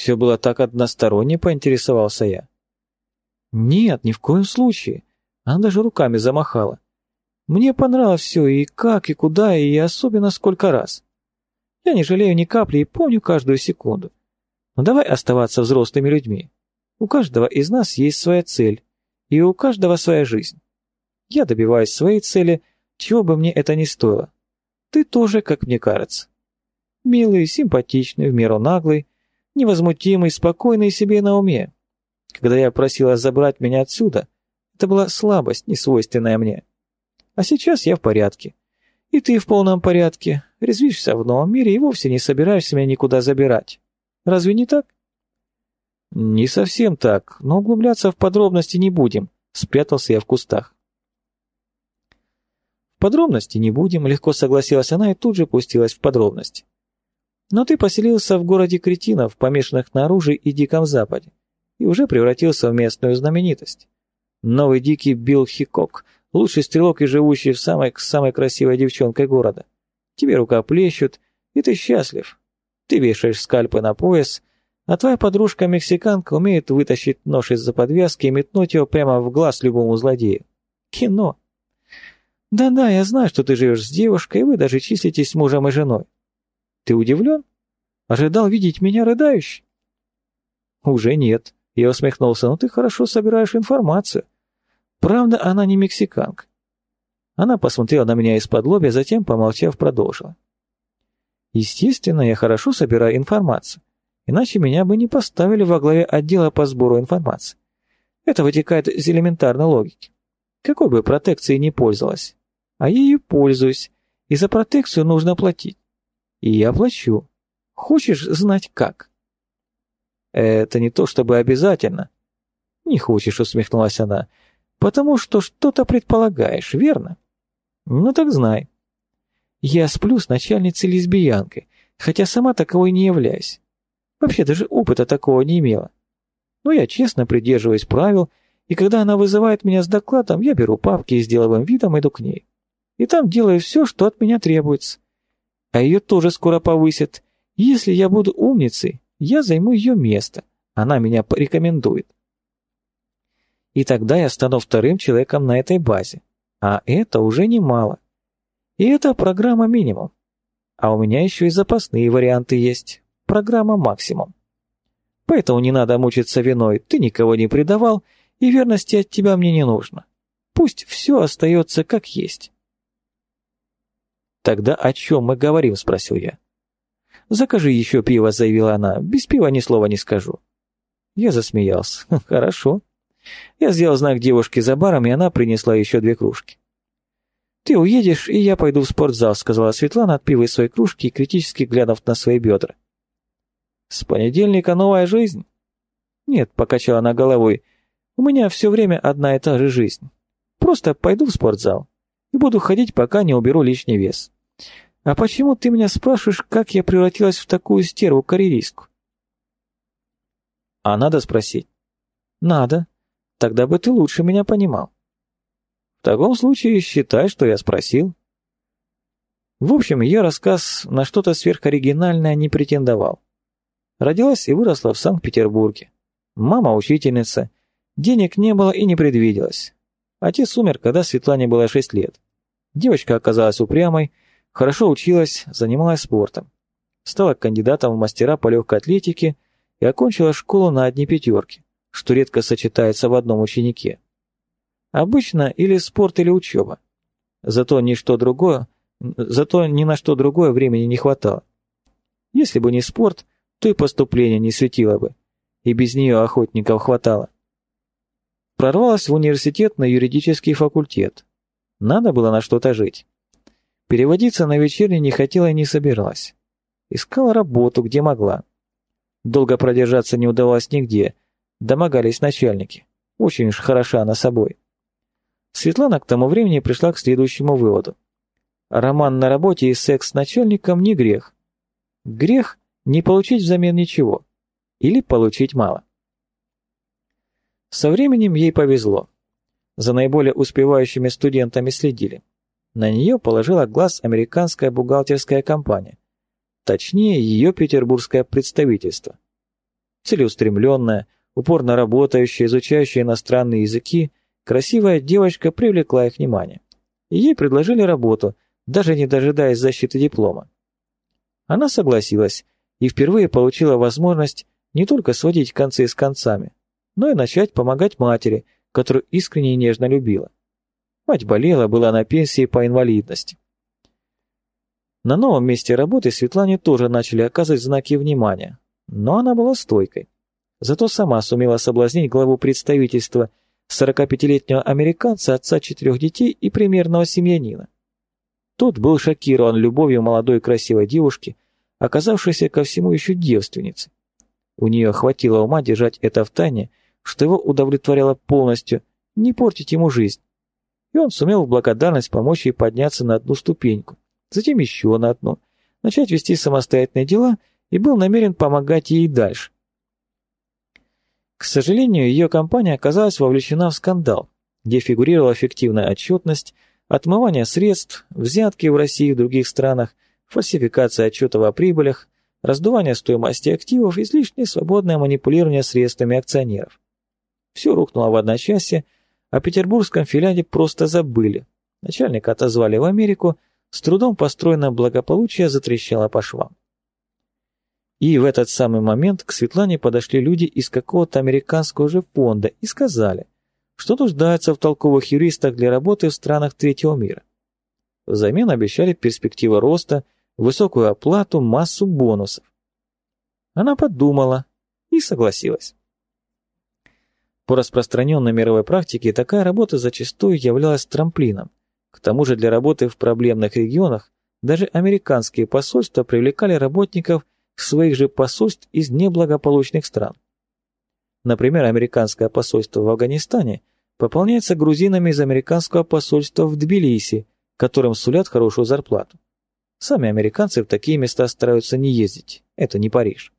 все было так односторонне, поинтересовался я. Нет, ни в коем случае. Она даже руками замахала. Мне понравилось все, и как, и куда, и особенно сколько раз. Я не жалею ни капли и помню каждую секунду. Но давай оставаться взрослыми людьми. У каждого из нас есть своя цель, и у каждого своя жизнь. Я добиваюсь своей цели, чего бы мне это ни стоило. Ты тоже, как мне кажется. Милый, симпатичный, в меру наглый, невозмутимый, спокойный себе на уме. Когда я просила забрать меня отсюда, это была слабость, несвойственная мне. А сейчас я в порядке. И ты в полном порядке, резвишься в новом мире и вовсе не собираешься меня никуда забирать. Разве не так? Не совсем так, но углубляться в подробности не будем, спрятался я в кустах. В подробности не будем, легко согласилась она и тут же пустилась в подробности. Но ты поселился в городе кретинов, помешанных на оружии и Диком Западе, и уже превратился в местную знаменитость. Новый Дикий Билл Хикок, лучший стрелок и живущий в самой, самой красивой девчонкой города. Тебе рука плещут, и ты счастлив. Ты вешаешь скальпы на пояс, а твоя подружка-мексиканка умеет вытащить нож из-за подвязки и метнуть его прямо в глаз любому злодею. Кино. Да-да, я знаю, что ты живешь с девушкой, и вы даже числитесь мужем и женой. Ты удивлен? Ожидал видеть меня рыдающей? Уже нет. Я усмехнулся, но ты хорошо собираешь информацию. Правда, она не мексиканка. Она посмотрела на меня из-под лобя, затем, помолчав, продолжила. Естественно, я хорошо собираю информацию, иначе меня бы не поставили во главе отдела по сбору информации. Это вытекает из элементарной логики. Какой бы протекцией ни пользовалась, а я ею пользуюсь, и за протекцию нужно платить. И я плачу. Хочешь знать как? Это не то чтобы обязательно. Не хочешь, усмехнулась она, потому что что-то предполагаешь, верно? Ну так знай. Я сплю с начальницей лесбиянкой, хотя сама таковой не являюсь. Вообще даже опыта такого не имела. Но я честно придерживаюсь правил, и когда она вызывает меня с докладом, я беру папки и с деловым видом иду к ней. И там делаю все, что от меня требуется а ее тоже скоро повысят. Если я буду умницей, я займу ее место. Она меня порекомендует. И тогда я стану вторым человеком на этой базе. А это уже немало. И это программа минимум. А у меня еще и запасные варианты есть. Программа максимум. Поэтому не надо мучиться виной, ты никого не предавал, и верности от тебя мне не нужно. Пусть все остается как есть. «Тогда о чем мы говорим?» – спросил я. «Закажи еще пиво», – заявила она. «Без пива ни слова не скажу». Я засмеялся. «Хорошо». Я сделал знак девушке за баром, и она принесла еще две кружки. «Ты уедешь, и я пойду в спортзал», — сказала Светлана, отпивая свои кружки и критически глянув на свои бедра. «С понедельника новая жизнь?» «Нет», — покачала она головой, — «у меня все время одна и та же жизнь. Просто пойду в спортзал и буду ходить, пока не уберу лишний вес. А почему ты меня спрашиваешь, как я превратилась в такую стерву-карьеристку? А надо спросить? Надо. Тогда бы ты лучше меня понимал. В таком случае считай, что я спросил. В общем, ее рассказ на что-то сверхоригинальное не претендовал. Родилась и выросла в Санкт-Петербурге. Мама учительница. Денег не было и не предвиделось. Отец умер, когда Светлане было 6 лет. Девочка оказалась упрямой, хорошо училась, занималась спортом. Стала кандидатом в мастера по легкой атлетике и окончила школу на одни пятерки, что редко сочетается в одном ученике. Обычно или спорт, или учеба. Зато ничто другое, зато ни на что другое времени не хватало. Если бы не спорт, то и поступление не светило бы, и без нее охотников хватало. Прорвалась в университет на юридический факультет. Надо было на что-то жить. Переводиться на вечерний не хотела и не собиралась. Искала работу, где могла. Долго продержаться не удавалось нигде. Домогались начальники. Очень уж хороша она собой. Светлана к тому времени пришла к следующему выводу. Роман на работе и секс с начальником не грех. Грех не получить взамен ничего. Или получить мало. Со временем ей повезло. За наиболее успевающими студентами следили. На нее положила глаз американская бухгалтерская компания. Точнее, ее петербургское представительство. Целеустремленная, упорно работающая, изучающая иностранные языки, красивая девочка привлекла их внимание. Ей предложили работу, даже не дожидаясь защиты диплома. Она согласилась и впервые получила возможность не только сводить концы с концами, но и начать помогать матери, которую искренне и нежно любила. Мать болела, была на пенсии по инвалидности. На новом месте работы Светлане тоже начали оказывать знаки внимания, но она была стойкой. Зато сама сумела соблазнить главу представительства, 45-летнего американца, отца четырех детей и примерного семьянина. Тот был шокирован любовью молодой красивой девушки, оказавшейся ко всему еще девственницей. У нее хватило ума держать это в тайне, что его удовлетворяло полностью, не портить ему жизнь. И он сумел в благодарность помочь ей подняться на одну ступеньку, затем еще на одну, начать вести самостоятельные дела и был намерен помогать ей дальше. К сожалению, ее компания оказалась вовлечена в скандал, где фигурировала фиктивная отчетность, отмывание средств, взятки в России и в других странах, фальсификация отчетов о прибылях, раздувание стоимости активов, излишнее свободное манипулирование средствами акционеров. Все рухнуло в одночасье, о петербургском филиале просто забыли. Начальника отозвали в Америку, с трудом построенное благополучие затрещало по швам. И в этот самый момент к Светлане подошли люди из какого-то американского же фонда и сказали, что нуждаются в толковых юристах для работы в странах третьего мира. Взамен обещали перспективы роста, высокую оплату, массу бонусов. Она подумала и согласилась. По распространенной мировой практике такая работа зачастую являлась трамплином. К тому же для работы в проблемных регионах даже американские посольства привлекали работников своих же посольств из неблагополучных стран. Например, американское посольство в Афганистане пополняется грузинами из американского посольства в Тбилиси, которым сулят хорошую зарплату. Сами американцы в такие места стараются не ездить, это не Париж.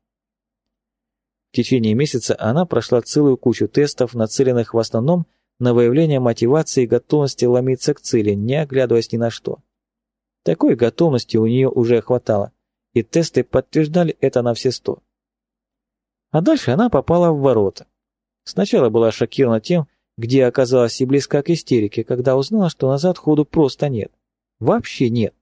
В течение месяца она прошла целую кучу тестов, нацеленных в основном на выявление мотивации и готовности ломиться к цели, не оглядываясь ни на что. Такой готовности у нее уже хватало, и тесты подтверждали это на все сто. А дальше она попала в ворота. Сначала была шокирована тем, где оказалась и близка к истерике, когда узнала, что назад ходу просто нет. Вообще нет.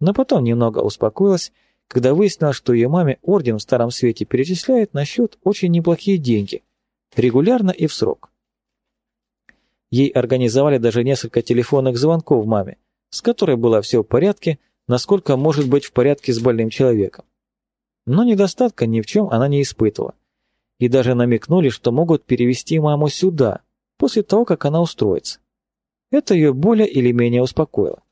Но потом немного успокоилась, когда выяснила, что ее маме орден в Старом Свете перечисляет на счет очень неплохие деньги, регулярно и в срок. Ей организовали даже несколько телефонных звонков маме, с которой было все в порядке, насколько может быть в порядке с больным человеком. Но недостатка ни в чем она не испытывала. И даже намекнули, что могут перевести маму сюда, после того, как она устроится. Это ее более или менее успокоило.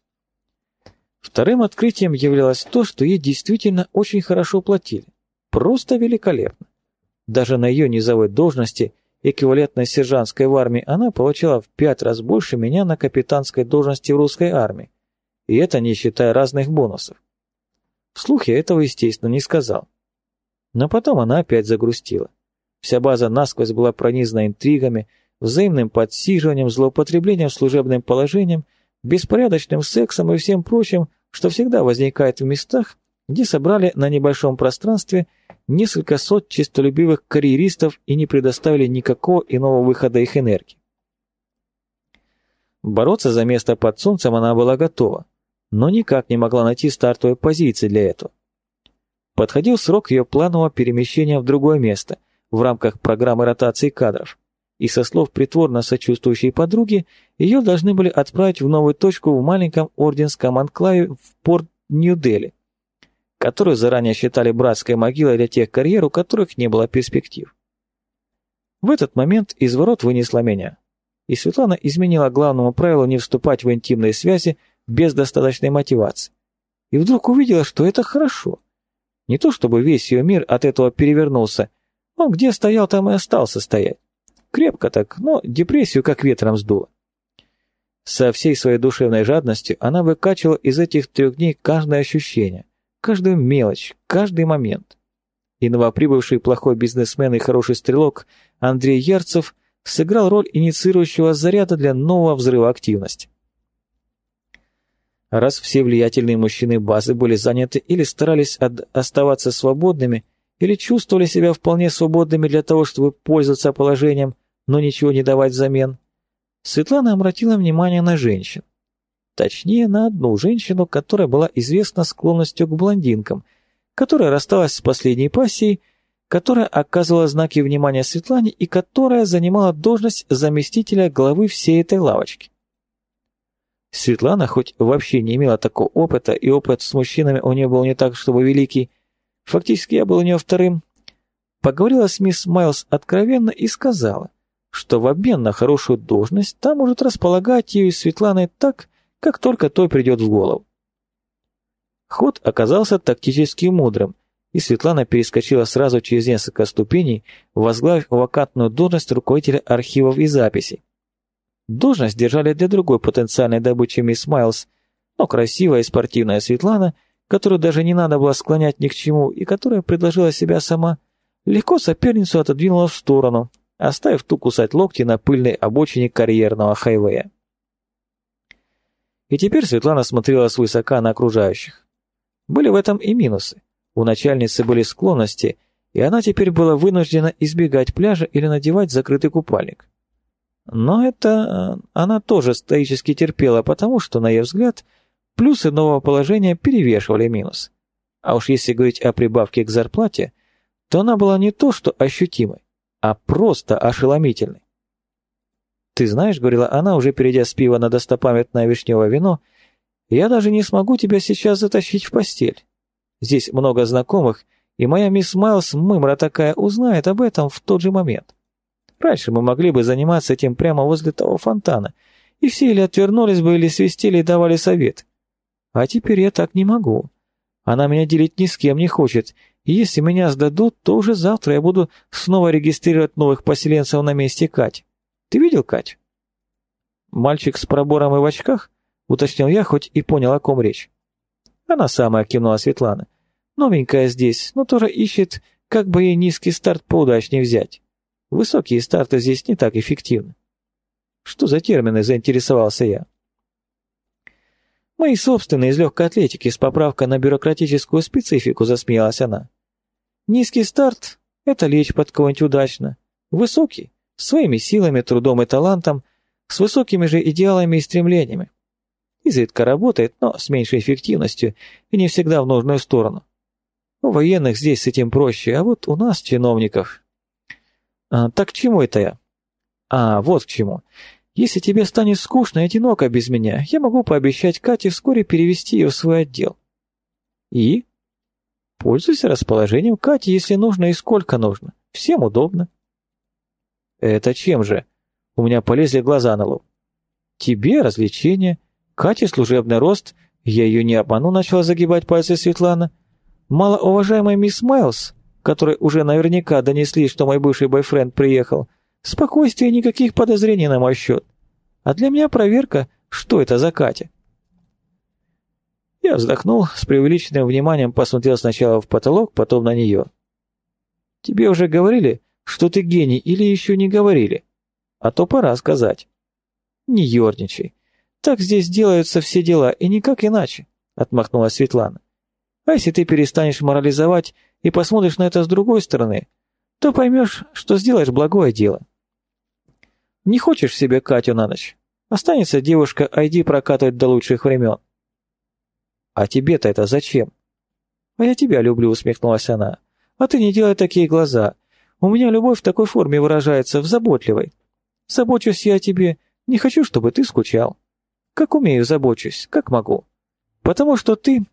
Вторым открытием являлось то, что ей действительно очень хорошо платили. Просто великолепно. Даже на ее низовой должности, эквивалентной сержантской в армии, она получала в пять раз больше меня на капитанской должности в русской армии, и это не считая разных бонусов. Вслух я этого, естественно, не сказал. Но потом она опять загрустила. Вся база насквозь была пронизана интригами, взаимным подсиживанием, злоупотреблением служебным положением, беспорядочным сексом и всем прочим, что всегда возникает в местах, где собрали на небольшом пространстве несколько сот честолюбивых карьеристов и не предоставили никакого иного выхода их энергии. Бороться за место под солнцем она была готова но никак не могла найти стартовой позиции для этого. Подходил срок ее планового перемещения в другое место в рамках программы ротации кадров, и со слов притворно сочувствующей подруги, ее должны были отправить в новую точку в маленьком орденском анклаве в порт Нью-Дели, которую заранее считали братской могилой для тех карьер, у которых не было перспектив. В этот момент из ворот вынесла меня, и Светлана изменила главному правилу не вступать в интимные связи без достаточной мотивации. И вдруг увидела, что это хорошо. Не то чтобы весь ее мир от этого перевернулся, он где стоял, там и остался стоять. Крепко так, но депрессию как ветром сдуло. Со всей своей душевной жадностью она выкачивала из этих трех дней каждое ощущение, каждую мелочь, каждый момент. И новоприбывший плохой бизнесмен и хороший стрелок Андрей Ярцев сыграл роль инициирующего заряда для нового взрыва активности. Раз все влиятельные мужчины базы были заняты или старались оставаться свободными, или чувствовали себя вполне свободными для того, чтобы пользоваться положением, но ничего не давать взамен, Светлана обратила внимание на женщин. Точнее, на одну женщину, которая была известна склонностью к блондинкам, которая рассталась с последней пассией, которая оказывала знаки внимания Светлане и которая занимала должность заместителя главы всей этой лавочки. Светлана, хоть вообще не имела такого опыта, и опыт с мужчинами у нее был не так, чтобы великий, фактически я был у нее вторым, поговорила с мисс Майлз откровенно и сказала, что в обмен на хорошую должность та может располагать ею и Светланой так, как только той придет в голову. Ход оказался тактически мудрым, и Светлана перескочила сразу через несколько ступеней, возглавив вакантную должность руководителя архивов и записей. Должность держали для другой потенциальной добычи мисс Майлз, но красивая и спортивная Светлана, которую даже не надо было склонять ни к чему и которая предложила себя сама, легко соперницу отодвинула в сторону, оставив ту кусать локти на пыльной обочине карьерного хайвея. И теперь Светлана смотрела свысока на окружающих. Были в этом и минусы. У начальницы были склонности, и она теперь была вынуждена избегать пляжа или надевать закрытый купальник. Но это э, она тоже стоически терпела, потому что, на ее взгляд, плюсы нового положения перевешивали минус. А уж если говорить о прибавке к зарплате, то она была не то что ощутимой, а просто ошеломительной. «Ты знаешь, — говорила она, уже перейдя с пива на достопамятное вишневое вино, — я даже не смогу тебя сейчас затащить в постель. Здесь много знакомых, и моя мисс Майлз, мымра такая, узнает об этом в тот же момент. Раньше мы могли бы заниматься этим прямо возле того фонтана, и все или отвернулись бы, или свистели и давали совет. А теперь я так не могу. Она меня делить ни с кем не хочет, и если меня сдадут, то уже завтра я буду снова регистрировать новых поселенцев на месте Кать. Ты видел Кать? Мальчик с пробором и в очках? Уточнил я, хоть и понял, о ком речь. Она самая кинула Светлана. Новенькая здесь, но тоже ищет, как бы ей низкий старт поудачнее взять. Высокие старты здесь не так эффективны. Что за термины, заинтересовался я. Мои собственные из легкой атлетики с поправкой на бюрократическую специфику, засмеялась она. Низкий старт — это лечь под кого-нибудь удачно. Высокий — своими силами, трудом и талантом, с высокими же идеалами и стремлениями. Изредка работает, но с меньшей эффективностью и не всегда в нужную сторону. У военных здесь с этим проще, а вот у нас, чиновников, а, так к чему это я? А, вот к чему. Если тебе станет скучно и одиноко без меня, я могу пообещать Кате вскоре перевести ее в свой отдел. И? Пользуйся расположением Кати, если нужно и сколько нужно. Всем удобно. Это чем же? У меня полезли глаза на лоб. Тебе развлечение, Кате служебный рост, я ее не обману, начала загибать пальцы Светлана. Малоуважаемая мисс Майлз, которые уже наверняка донесли, что мой бывший бойфренд приехал, спокойствие никаких подозрений на мой счет. А для меня проверка, что это за Катя. Я вздохнул, с преувеличенным вниманием посмотрел сначала в потолок, потом на нее. «Тебе уже говорили, что ты гений, или еще не говорили? А то пора сказать». «Не ерничай. Так здесь делаются все дела, и никак иначе», — отмахнулась Светлана. «А если ты перестанешь морализовать и посмотришь на это с другой стороны, то поймешь, что сделаешь благое дело. Не хочешь себе Катю на ночь? Останется девушка ID прокатывать до лучших времен. А тебе-то это зачем? А я тебя люблю, усмехнулась она. А ты не делай такие глаза. У меня любовь в такой форме выражается, в заботливой. Забочусь я о тебе, не хочу, чтобы ты скучал. Как умею, забочусь, как могу. Потому что ты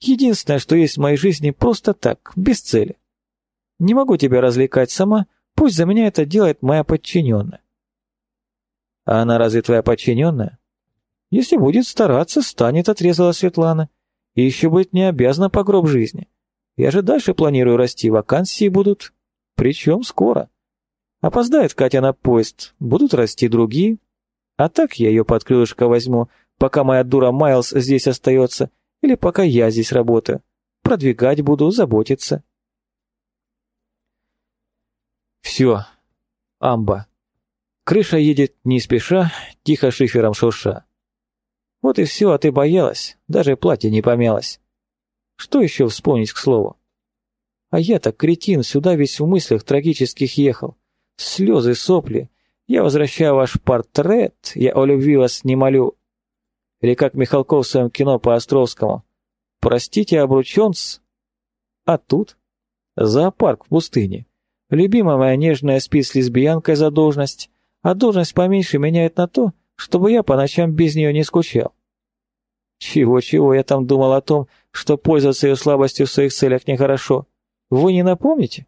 Единственное, что есть в моей жизни, просто так, без цели. Не могу тебя развлекать сама, пусть за меня это делает моя подчиненная. А она разве твоя подчиненная? Если будет стараться, станет, отрезала Светлана. И еще быть не обязана по гроб жизни. Я же дальше планирую расти, вакансии будут. Причем скоро. Опоздает Катя на поезд, будут расти другие. А так я ее под крылышко возьму, пока моя дура Майлз здесь остается, или пока я здесь работаю. Продвигать буду, заботиться. Все. Амба. Крыша едет не спеша, тихо шифером шурша. Вот и все, а ты боялась, даже платье не помялось. Что еще вспомнить к слову? А я-то, кретин, сюда весь в мыслях трагических ехал. Слезы, сопли. Я возвращаю ваш портрет, я о любви вас не молю. Или как Михалков в своем кино по Островскому. Простите, обручен-с. А тут? Зоопарк в пустыне. Любимая моя нежная спит с лесбиянкой за должность, а должность поменьше меняет на то, чтобы я по ночам без нее не скучал. Чего-чего, я там думал о том, что пользоваться ее слабостью в своих целях нехорошо. Вы не напомните?